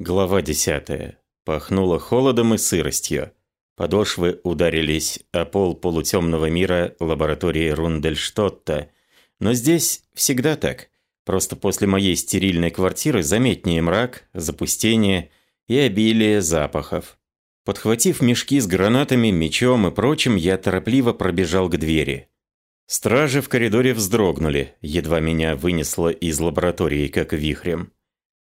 Глава 10. Пахнуло холодом и сыростью. Подошвы ударились о пол полутемного мира лаборатории Рундельштотта. Но здесь всегда так. Просто после моей стерильной квартиры заметнее мрак, запустение и обилие запахов. Подхватив мешки с гранатами, мечом и прочим, я торопливо пробежал к двери. Стражи в коридоре вздрогнули, едва меня вынесло из лаборатории, как вихрем.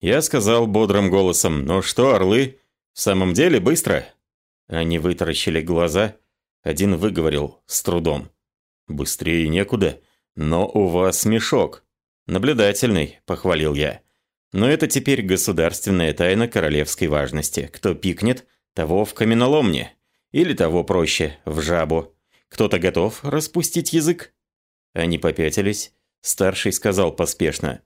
Я сказал бодрым голосом, «Ну что, орлы, в самом деле быстро?» Они вытаращили глаза. Один выговорил с трудом. «Быстрее некуда, но у вас мешок». «Наблюдательный», — похвалил я. «Но это теперь государственная тайна королевской важности. Кто пикнет, того в каменоломне. Или того проще, в жабу. Кто-то готов распустить язык?» Они попятились. Старший сказал поспешно.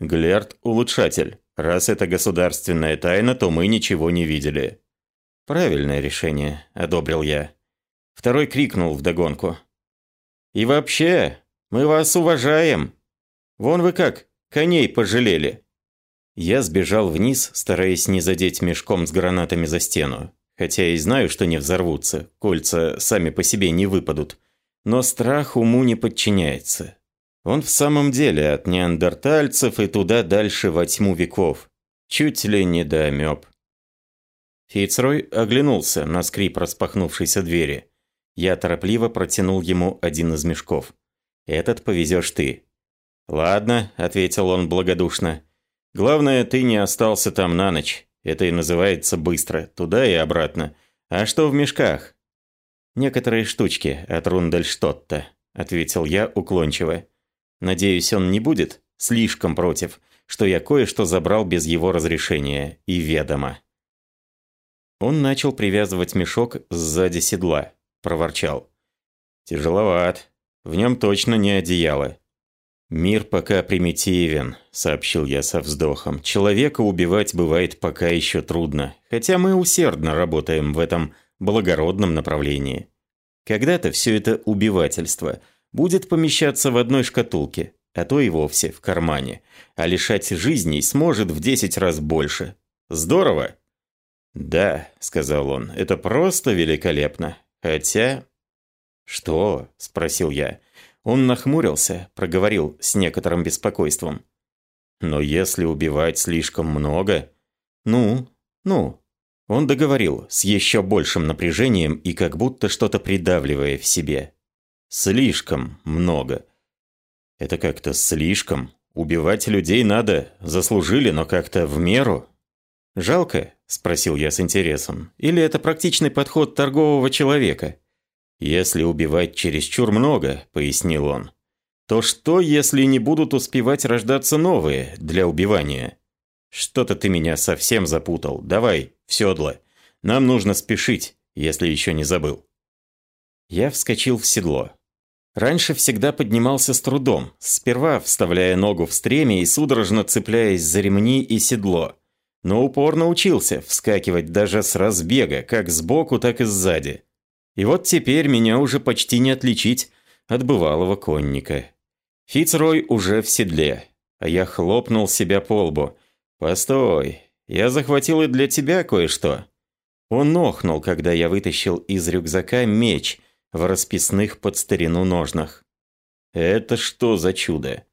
«Глерт – улучшатель. Раз это государственная тайна, то мы ничего не видели». «Правильное решение», – одобрил я. Второй крикнул вдогонку. «И вообще, мы вас уважаем. Вон вы как, коней пожалели». Я сбежал вниз, стараясь не задеть мешком с гранатами за стену. Хотя и знаю, что не взорвутся, кольца сами по себе не выпадут. Но страх уму не подчиняется. Он в самом деле от неандертальцев и туда дальше во тьму веков. Чуть ли не до амеб. Фицрой оглянулся на скрип распахнувшейся двери. Я торопливо протянул ему один из мешков. «Этот повезешь ты». «Ладно», — ответил он благодушно. «Главное, ты не остался там на ночь. Это и называется быстро, туда и обратно. А что в мешках?» «Некоторые штучки от Рундельштотта», — ответил я уклончиво. Надеюсь, он не будет слишком против, что я кое-что забрал без его разрешения и ведома. Он начал привязывать мешок сзади седла, проворчал. «Тяжеловат. В нем точно не одеяло». «Мир пока примитивен», — сообщил я со вздохом. «Человека убивать бывает пока еще трудно, хотя мы усердно работаем в этом благородном направлении. Когда-то все это убивательство — будет помещаться в одной шкатулке, а то и вовсе в кармане, а лишать жизней сможет в 10 раз больше. Здорово? Да, сказал он, это просто великолепно. Хотя... Что? спросил я. Он нахмурился, проговорил с некоторым беспокойством. Но если убивать слишком много... Ну, ну... Он договорил с еще большим напряжением и как будто что-то придавливая в себе. Слишком много. Это как-то слишком. Убивать людей надо, заслужили, но как-то в меру. «Жалко?» – спросил я с интересом. «Или это практичный подход торгового человека?» «Если убивать чересчур много», – пояснил он, – «то что, если не будут успевать рождаться новые для убивания?» «Что-то ты меня совсем запутал. Давай, в седло. Нам нужно спешить, если еще не забыл». Я вскочил в седло. Раньше всегда поднимался с трудом, сперва вставляя ногу в стремя и судорожно цепляясь за ремни и седло. Но упорно учился вскакивать даже с разбега, как сбоку, так и сзади. И вот теперь меня уже почти не отличить от бывалого конника. Фицрой уже в седле, а я хлопнул себя по лбу. «Постой, я захватил и для тебя кое-что». Он охнул, когда я вытащил из рюкзака меч – в расписных под старину ножнах. Это что за чудо?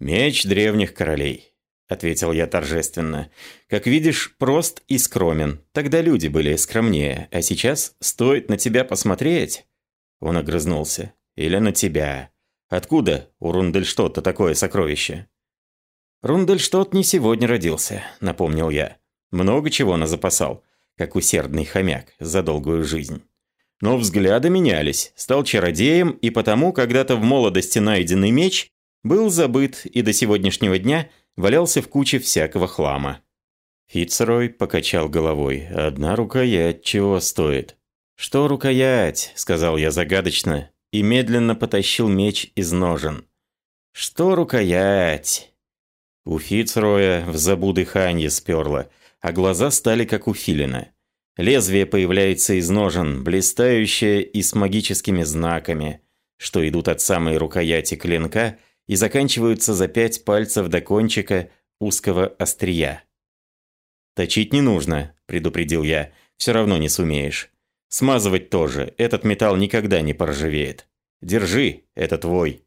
Меч древних королей, ответил я торжественно. Как видишь, прост и скромен. Тогда люди были скромнее, а сейчас стоит на тебя посмотреть. Он огрызнулся. Или на тебя. Откуда у Рундельштота такое сокровище? Рундельштот не сегодня родился, напомнил я. Много чего назапасал, как усердный хомяк за долгую жизнь. Но взгляды менялись. Стал чародеем, и потому когда-то в молодости найденный меч был забыт и до сегодняшнего дня валялся в куче всякого хлама. Фицрой покачал головой. «Одна рукоять чего стоит?» «Что рукоять?» – сказал я загадочно и медленно потащил меч из ножен. «Что рукоять?» У Фицроя в забу дыхание сперло, а глаза стали как у филина. Лезвие появляется из ножен, блистающее и с магическими знаками, что идут от самой рукояти клинка и заканчиваются за пять пальцев до кончика узкого острия. «Точить не нужно», – предупредил я. «Все равно не сумеешь. Смазывать тоже. Этот металл никогда не поржавеет. Держи, это твой».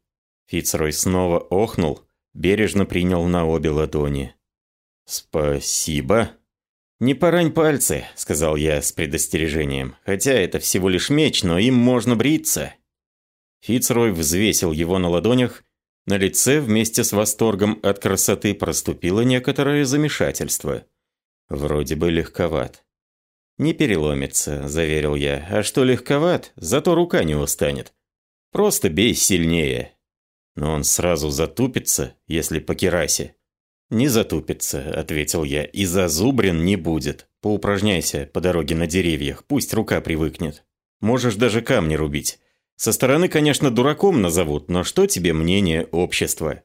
Фицрой снова охнул, бережно принял на обе ладони. «Спасибо». «Не порань пальцы», – сказал я с предостережением. «Хотя это всего лишь меч, но им можно бриться». Фицрой взвесил его на ладонях. На лице вместе с восторгом от красоты проступило некоторое замешательство. Вроде бы легковат. «Не переломится», – заверил я. «А что легковат, зато рука не устанет. Просто бей сильнее». Но он сразу затупится, если по керасе. «Не затупится», – ответил я, – «и зазубрен не будет. Поупражняйся по дороге на деревьях, пусть рука привыкнет. Можешь даже камни рубить. Со стороны, конечно, дураком назовут, но что тебе мнение общества?»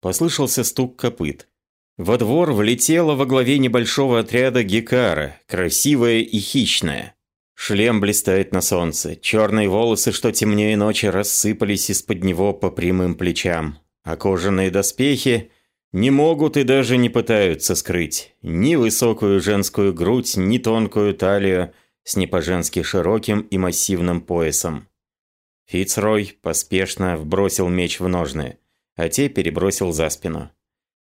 Послышался стук копыт. Во двор влетела во главе небольшого отряда гекара, красивая и хищная. Шлем блистает на солнце, черные волосы, что темнее ночи, рассыпались из-под него по прямым плечам, а кожаные доспехи не могут и даже не пытаются скрыть ни высокую женскую грудь, ни тонкую талию с не по-женски широким и массивным поясом. Фицрой поспешно вбросил меч в ножны, а те перебросил за спину.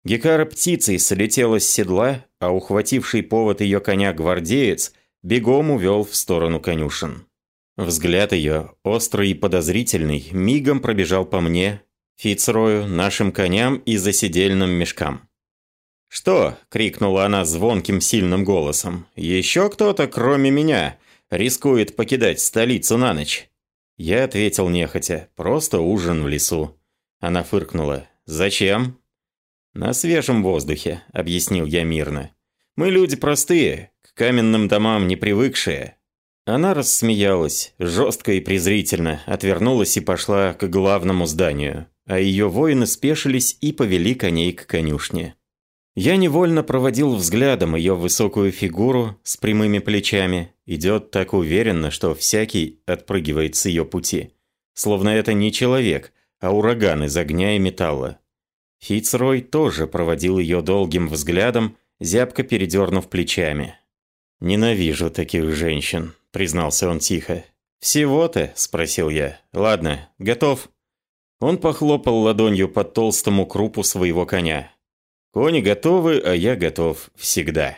Гекара птицей слетела с седла, а ухвативший повод ее коня гвардеец бегом увел в сторону конюшен. Взгляд ее, острый и подозрительный, мигом пробежал по мне, Фицрою, нашим коням и засидельным мешкам. «Что?» – крикнула она звонким сильным голосом. «Еще кто-то, кроме меня, рискует покидать столицу на ночь?» Я ответил нехотя. «Просто ужин в лесу». Она фыркнула. «Зачем?» «На свежем воздухе», – объяснил я мирно. «Мы люди простые, к каменным домам не привыкшие». Она рассмеялась, жестко и презрительно, отвернулась и пошла к главному зданию, а ее воины спешились и повели коней к конюшне. Я невольно проводил взглядом ее высокую фигуру с прямыми плечами, идет так уверенно, что всякий отпрыгивает с ее пути. Словно это не человек, а ураган из огня и металла. Фицрой тоже проводил ее долгим взглядом, зябко передернув плечами. «Ненавижу таких женщин», — признался он тихо. «Всего-то?» – спросил я. «Ладно, готов». Он похлопал ладонью по толстому крупу своего коня. «Кони готовы, а я готов всегда».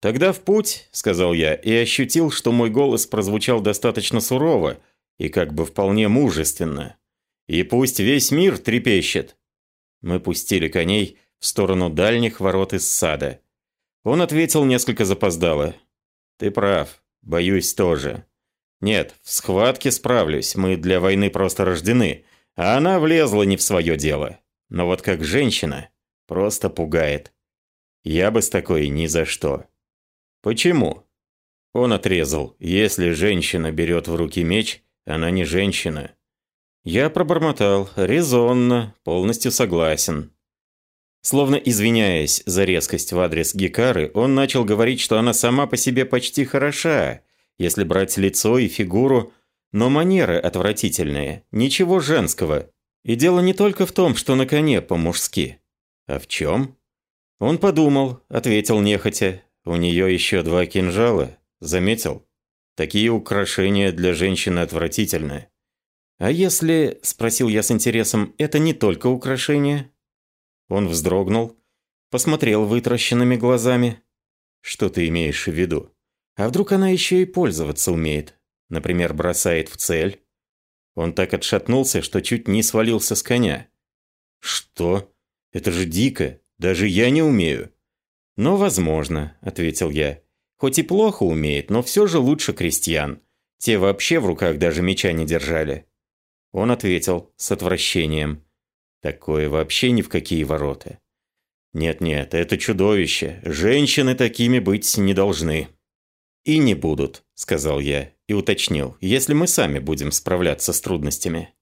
«Тогда в путь», – сказал я, и ощутил, что мой голос прозвучал достаточно сурово и как бы вполне мужественно. «И пусть весь мир трепещет, мы пустили коней в сторону дальних ворот из сада. Он ответил несколько запоздало. «Ты прав. Боюсь тоже. Нет, в схватке справлюсь, мы для войны просто рождены, а она влезла не в свое дело. Но вот как женщина, просто пугает. Я бы с такой ни за что». «Почему?» Он отрезал. «Если женщина берет в руки меч, она не женщина. Я пробормотал. Резонно, полностью согласен. Словно извиняясь за резкость в адрес Гекары, он начал говорить, что она сама по себе почти хороша, если брать лицо и фигуру, но манеры отвратительные, ничего женского. И дело не только в том, что на коне по-мужски. А в чем? Он подумал, ответил нехотя. У нее еще два кинжала. Заметил? Такие украшения для женщины отвратительны. «А если, — спросил я с интересом, — это не только украшение?» Он вздрогнул, посмотрел вытращенными глазами. «Что ты имеешь в виду? А вдруг она еще и пользоваться умеет? Например, бросает в цель?» Он так отшатнулся, что чуть не свалился с коня. «Что? Это же дико! Даже я не умею!» «Но возможно», — ответил я. «Хоть и плохо умеет, но все же лучше крестьян. Те вообще в руках даже меча не держали». Он ответил с отвращением. Такое вообще ни в какие ворота. Нет-нет, это чудовище. Женщины такими быть не должны. И не будут, сказал я и уточнил, если мы сами будем справляться с трудностями.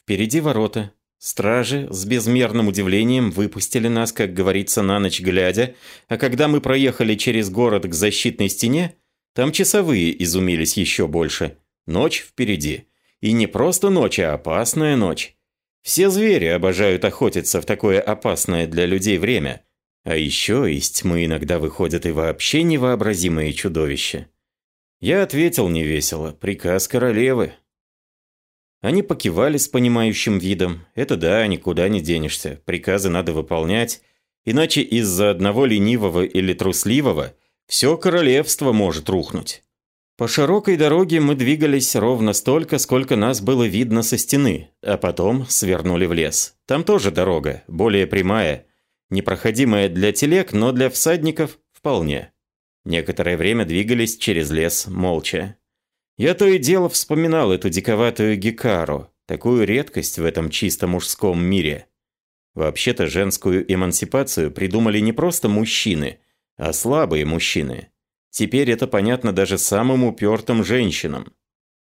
Впереди ворота. Стражи с безмерным удивлением выпустили нас, как говорится, на ночь глядя, а когда мы проехали через город к защитной стене, там часовые изумились еще больше. Ночь впереди. И не просто ночь, а опасная ночь. Все звери обожают охотиться в такое опасное для людей время. А еще из тьмы иногда выходят и вообще невообразимые чудовища. Я ответил невесело. Приказ королевы. Они покивали с понимающим видом. Это да, никуда не денешься. Приказы надо выполнять. Иначе из-за одного ленивого или трусливого все королевство может рухнуть. По широкой дороге мы двигались ровно столько, сколько нас было видно со стены, а потом свернули в лес. Там тоже дорога, более прямая, непроходимая для телег, но для всадников вполне. Некоторое время двигались через лес молча. Я то и дело вспоминал эту диковатую гекару, такую редкость в этом чисто мужском мире. Вообще-то женскую эмансипацию придумали не просто мужчины, а слабые мужчины. Теперь это понятно даже самым упертым женщинам.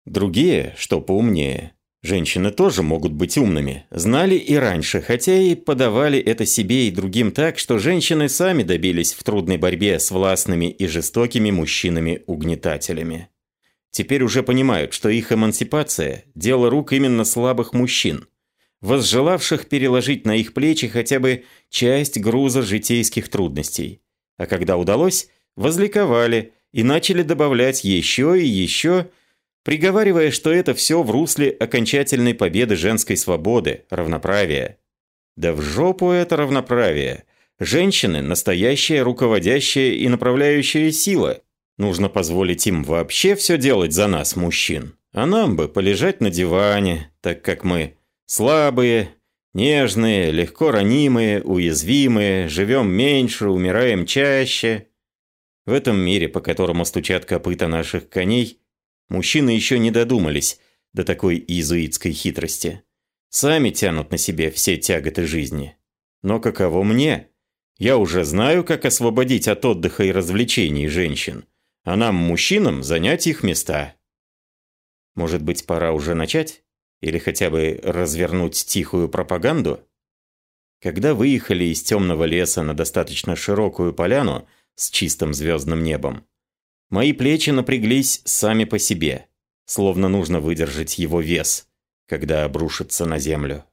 Другие, что поумнее, женщины тоже могут быть умными, знали и раньше, хотя и подавали это себе и другим так, что женщины сами добились в трудной борьбе с властными и жестокими мужчинами-угнетателями теперь уже понимают, что их эмансипация – дело рук именно слабых мужчин, возжелавших переложить на их плечи хотя бы часть груза житейских трудностей. А когда удалось, возликовали и начали добавлять еще и еще, приговаривая, что это все в русле окончательной победы женской свободы, равноправия. Да в жопу это равноправие. Женщины – настоящая руководящая и направляющая сила – Нужно позволить им вообще все делать за нас, мужчин. А нам бы полежать на диване, так как мы слабые, нежные, легко ранимые, уязвимые, живем меньше, умираем чаще. В этом мире, по которому стучат копыта наших коней, мужчины еще не додумались до такой иезуитской хитрости. Сами тянут на себе все тяготы жизни. Но каково мне? Я уже знаю, как освободить от отдыха и развлечений женщин а нам, мужчинам, занять их места. Может быть, пора уже начать? Или хотя бы развернуть тихую пропаганду? Когда выехали из темного леса на достаточно широкую поляну с чистым звездным небом, мои плечи напряглись сами по себе, словно нужно выдержать его вес, когда обрушится на землю.